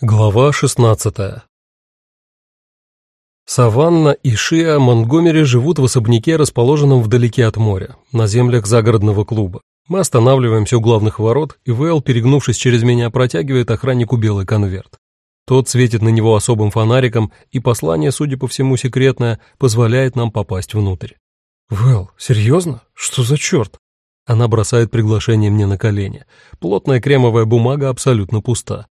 Глава 16 Саванна и Шиа Монтгомери живут в особняке, расположенном вдалеке от моря, на землях загородного клуба. Мы останавливаемся у главных ворот, и Вэл, перегнувшись через меня, протягивает охраннику белый конверт. Тот светит на него особым фонариком, и послание, судя по всему, секретное, позволяет нам попасть внутрь. «Вэл, серьезно? Что за черт?» Она бросает приглашение мне на колени. Плотная кремовая бумага абсолютно пуста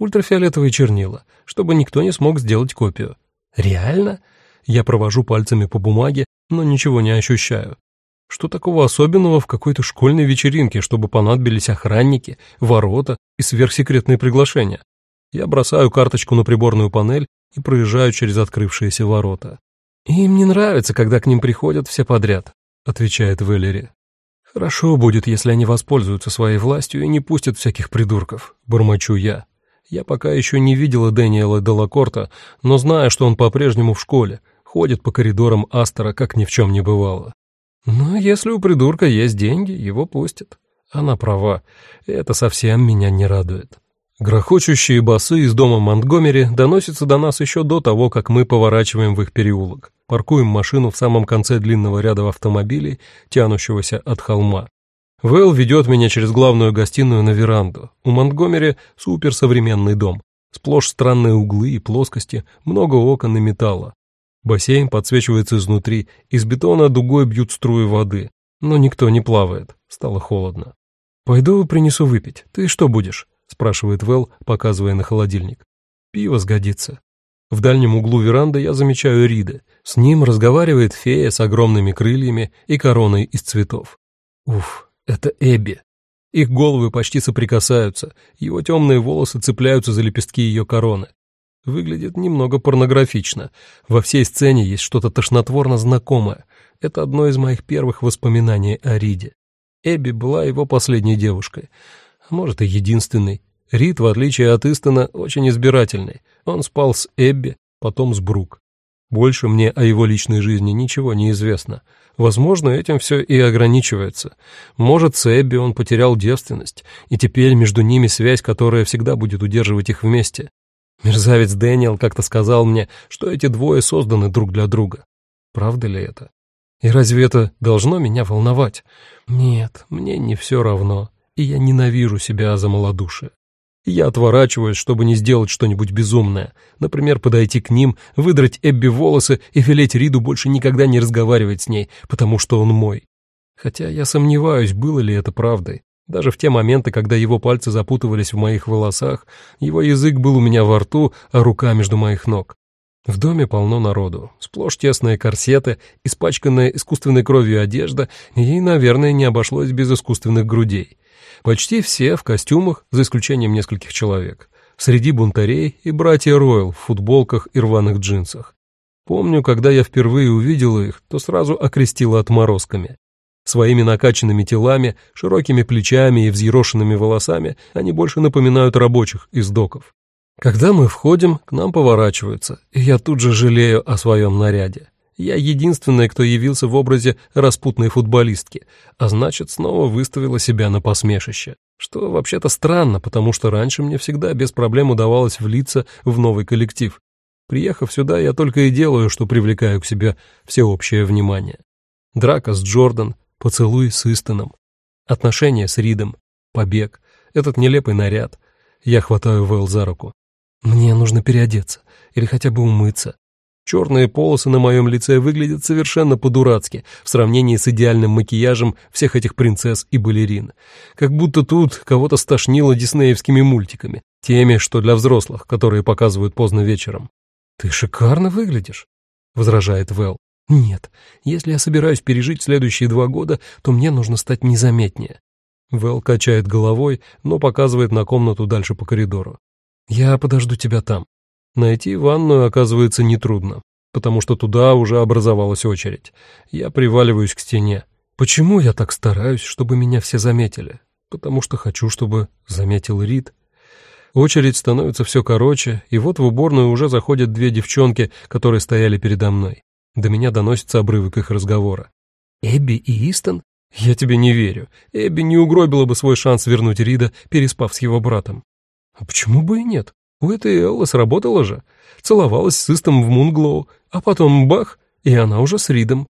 ультрафиолетовые чернила, чтобы никто не смог сделать копию. Реально? Я провожу пальцами по бумаге, но ничего не ощущаю. Что такого особенного в какой-то школьной вечеринке, чтобы понадобились охранники, ворота и сверхсекретные приглашения? Я бросаю карточку на приборную панель и проезжаю через открывшиеся ворота. «Им не нравится, когда к ним приходят все подряд», — отвечает Веллери. «Хорошо будет, если они воспользуются своей властью и не пустят всяких придурков», — бормочу я. Я пока еще не видела Дэниела Делакорта, но знаю, что он по-прежнему в школе, ходит по коридорам Астера, как ни в чем не бывало. Но если у придурка есть деньги, его пустят. Она права, это совсем меня не радует. Грохочущие басы из дома Монтгомери доносятся до нас еще до того, как мы поворачиваем в их переулок. Паркуем машину в самом конце длинного ряда автомобилей, тянущегося от холма. Вэл ведет меня через главную гостиную на веранду. У Монтгомери суперсовременный дом. Сплошь странные углы и плоскости, много окон и металла. Бассейн подсвечивается изнутри, из бетона дугой бьют струи воды. Но никто не плавает, стало холодно. «Пойду принесу выпить. Ты что будешь?» — спрашивает Вэл, показывая на холодильник. «Пиво сгодится». В дальнем углу веранды я замечаю Рида. С ним разговаривает фея с огромными крыльями и короной из цветов. Уф, это Эбби. Их головы почти соприкасаются, его темные волосы цепляются за лепестки ее короны. Выглядит немного порнографично. Во всей сцене есть что-то тошнотворно знакомое. Это одно из моих первых воспоминаний о Риде. Эбби была его последней девушкой. А может, и единственной. Рид, в отличие от Истона, очень избирательный. Он спал с Эбби, потом с Брук. Больше мне о его личной жизни ничего не известно. Возможно, этим все и ограничивается. Может, с Эбби он потерял девственность, и теперь между ними связь, которая всегда будет удерживать их вместе. Мерзавец Дэниел как-то сказал мне, что эти двое созданы друг для друга. Правда ли это? И разве это должно меня волновать? Нет, мне не все равно, и я ненавижу себя за малодушие. Я отворачиваюсь, чтобы не сделать что-нибудь безумное. Например, подойти к ним, выдрать Эбби волосы и велеть Риду больше никогда не разговаривать с ней, потому что он мой. Хотя я сомневаюсь, было ли это правдой. Даже в те моменты, когда его пальцы запутывались в моих волосах, его язык был у меня во рту, а рука между моих ног. В доме полно народу, сплошь тесные корсеты, испачканная искусственной кровью одежда, и, наверное, не обошлось без искусственных грудей. Почти все в костюмах, за исключением нескольких человек. Среди бунтарей и братья Ройл в футболках и рваных джинсах. Помню, когда я впервые увидел их, то сразу окрестила отморозками. Своими накачанными телами, широкими плечами и взъерошенными волосами они больше напоминают рабочих из доков. Когда мы входим, к нам поворачиваются, и я тут же жалею о своем наряде. Я единственная, кто явился в образе распутной футболистки, а значит, снова выставила себя на посмешище. Что вообще-то странно, потому что раньше мне всегда без проблем удавалось влиться в новый коллектив. Приехав сюда, я только и делаю, что привлекаю к себе всеобщее внимание. Драка с Джордан, поцелуй с Истоном, отношения с Ридом, побег, этот нелепый наряд. Я хватаю Вэл за руку. Мне нужно переодеться или хотя бы умыться. Черные полосы на моем лице выглядят совершенно по-дурацки в сравнении с идеальным макияжем всех этих принцесс и балерин. Как будто тут кого-то стошнило диснеевскими мультиками, теми, что для взрослых, которые показывают поздно вечером. «Ты шикарно выглядишь», — возражает Вэл. «Нет, если я собираюсь пережить следующие два года, то мне нужно стать незаметнее». Вэл качает головой, но показывает на комнату дальше по коридору. «Я подожду тебя там. Найти ванную оказывается нетрудно, потому что туда уже образовалась очередь. Я приваливаюсь к стене. Почему я так стараюсь, чтобы меня все заметили? Потому что хочу, чтобы заметил Рид. Очередь становится все короче, и вот в уборную уже заходят две девчонки, которые стояли передо мной. До меня доносится обрывок их разговора. «Эбби и Истон? Я тебе не верю. Эбби не угробила бы свой шанс вернуть Рида, переспав с его братом». «А почему бы и нет? У этой Эллы сработало же. Целовалась с Истом в Мунглоу, а потом бах, и она уже с Ридом.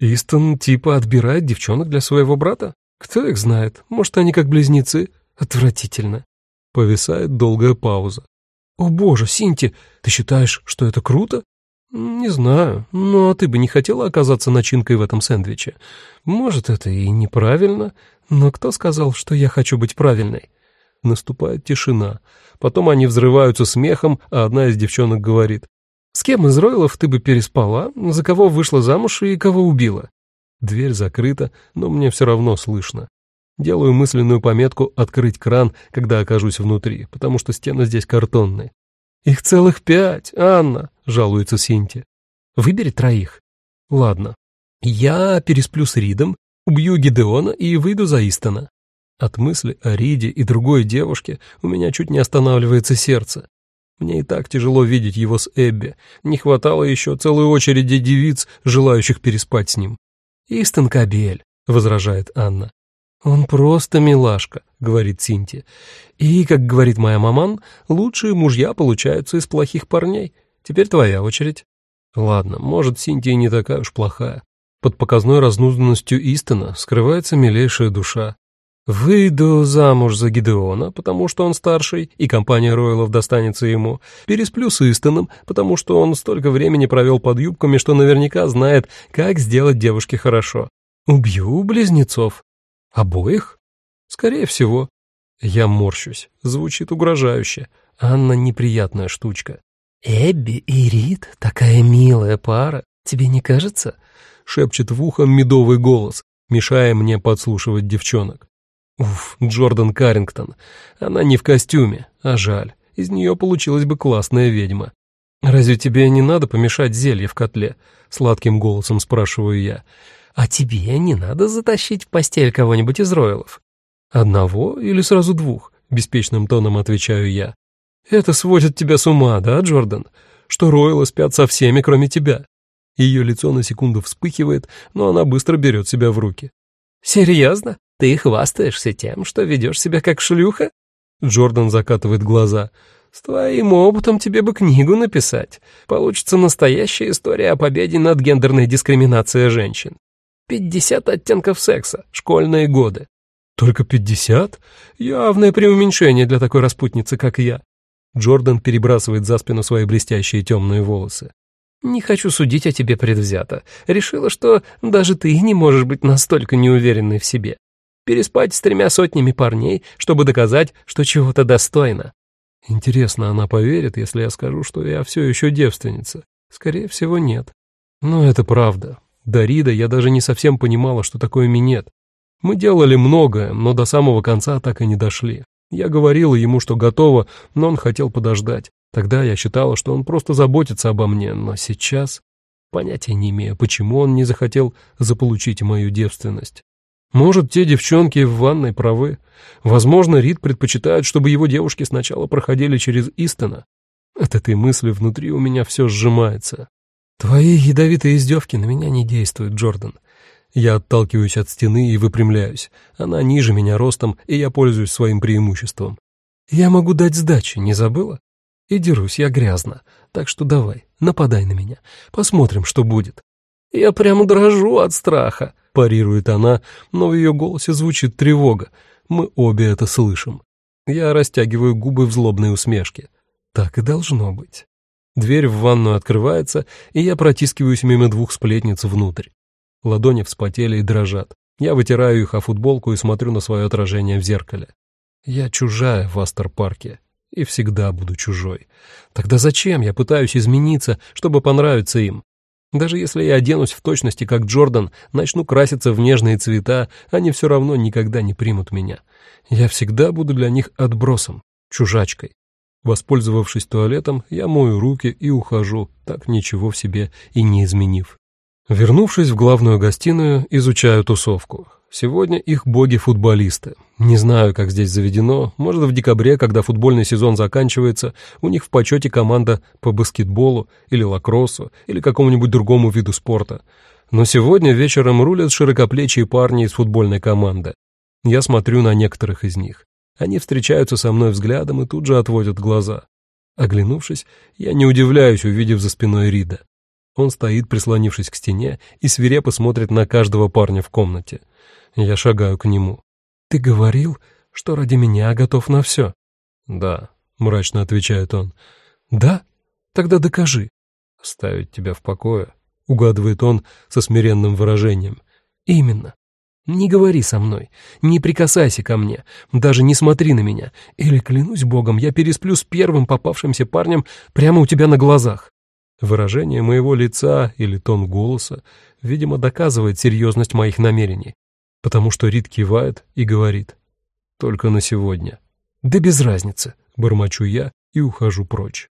Истон типа отбирает девчонок для своего брата? Кто их знает? Может, они как близнецы? Отвратительно. Повисает долгая пауза. «О боже, Синти, ты считаешь, что это круто?» «Не знаю, но ты бы не хотела оказаться начинкой в этом сэндвиче. Может, это и неправильно, но кто сказал, что я хочу быть правильной?» Наступает тишина. Потом они взрываются смехом, а одна из девчонок говорит. «С кем из Ройлов ты бы переспала? За кого вышла замуж и кого убила?» Дверь закрыта, но мне все равно слышно. Делаю мысленную пометку «открыть кран», когда окажусь внутри, потому что стены здесь картонные. «Их целых пять, Анна!» — жалуется Синти. «Выбери троих». «Ладно. Я пересплю с Ридом, убью Гидеона и выйду за Истона». От мысли о Риде и другой девушке у меня чуть не останавливается сердце. Мне и так тяжело видеть его с Эбби. Не хватало еще целой очереди девиц, желающих переспать с ним. «Истон Кабель», — возражает Анна. «Он просто милашка», — говорит Синти. «И, как говорит моя маман, лучшие мужья получаются из плохих парней. Теперь твоя очередь». Ладно, может, Синти не такая уж плохая. Под показной разнузданностью Истона скрывается милейшая душа. Выйду замуж за Гидеона, потому что он старший, и компания Ройлов достанется ему. Пересплю с Истоном, потому что он столько времени провел под юбками, что наверняка знает, как сделать девушке хорошо. Убью близнецов. Обоих? Скорее всего. Я морщусь. Звучит угрожающе. Анна неприятная штучка. «Эбби и Рид — такая милая пара, тебе не кажется?» — шепчет в ухо медовый голос, мешая мне подслушивать девчонок. Уф, Джордан Каррингтон. Она не в костюме, а жаль. Из нее получилась бы классная ведьма. «Разве тебе не надо помешать зелье в котле?» — сладким голосом спрашиваю я. «А тебе не надо затащить в постель кого-нибудь из роялов?» «Одного или сразу двух?» — беспечным тоном отвечаю я. «Это сводит тебя с ума, да, Джордан? Что роялы спят со всеми, кроме тебя?» Ее лицо на секунду вспыхивает, но она быстро берет себя в руки. «Серьезно? Ты хвастаешься тем, что ведешь себя как шлюха?» Джордан закатывает глаза. «С твоим опытом тебе бы книгу написать. Получится настоящая история о победе над гендерной дискриминацией женщин. Пятьдесят оттенков секса, школьные годы. Только пятьдесят? Явное преуменьшение для такой распутницы, как я. Джордан перебрасывает за спину свои блестящие темные волосы. «Не хочу судить о тебе предвзято. Решила, что даже ты не можешь быть настолько неуверенной в себе. Переспать с тремя сотнями парней, чтобы доказать, что чего-то достойно». Интересно, она поверит, если я скажу, что я все еще девственница? Скорее всего, нет. Но это правда. До Рида я даже не совсем понимала, что такое минет. Мы делали многое, но до самого конца так и не дошли. Я говорила ему, что готова, но он хотел подождать. Тогда я считала, что он просто заботится обо мне, но сейчас... Понятия не имею, почему он не захотел заполучить мою девственность. Может, те девчонки в ванной правы. Возможно, Рид предпочитает, чтобы его девушки сначала проходили через Истона. От этой мысли внутри у меня все сжимается. «Твои ядовитые издевки на меня не действуют, Джордан. Я отталкиваюсь от стены и выпрямляюсь. Она ниже меня ростом, и я пользуюсь своим преимуществом. Я могу дать сдачи, не забыла? И дерусь я грязно. Так что давай, нападай на меня. Посмотрим, что будет». «Я прямо дрожу от страха», — парирует она, но в ее голосе звучит тревога. Мы обе это слышим. Я растягиваю губы в злобной усмешке. Так и должно быть. Дверь в ванную открывается, и я протискиваюсь мимо двух сплетниц внутрь. Ладони вспотели и дрожат. Я вытираю их о футболку и смотрю на свое отражение в зеркале. Я чужая в Астер-парке и всегда буду чужой. Тогда зачем я пытаюсь измениться, чтобы понравиться им? Даже если я оденусь в точности как Джордан, начну краситься в нежные цвета, они все равно никогда не примут меня. Я всегда буду для них отбросом, чужачкой. Воспользовавшись туалетом, я мою руки и ухожу, так ничего в себе и не изменив. Вернувшись в главную гостиную, изучаю тусовку. Сегодня их боги-футболисты. Не знаю, как здесь заведено. Может, в декабре, когда футбольный сезон заканчивается, у них в почете команда по баскетболу или лакроссу или какому-нибудь другому виду спорта. Но сегодня вечером рулят широкоплечие парни из футбольной команды. Я смотрю на некоторых из них. Они встречаются со мной взглядом и тут же отводят глаза. Оглянувшись, я не удивляюсь, увидев за спиной Рида. Он стоит, прислонившись к стене, и свирепо смотрит на каждого парня в комнате. Я шагаю к нему. «Ты говорил, что ради меня готов на все?» «Да», — мрачно отвечает он. «Да? Тогда докажи». «Оставить тебя в покое», — угадывает он со смиренным выражением. «Именно. Не говори со мной, не прикасайся ко мне, даже не смотри на меня, или, клянусь богом, я пересплю с первым попавшимся парнем прямо у тебя на глазах». Выражение моего лица или тон голоса, видимо, доказывает серьезность моих намерений, потому что Рид кивает и говорит «Только на сегодня». «Да без разницы», — бормочу я и ухожу прочь.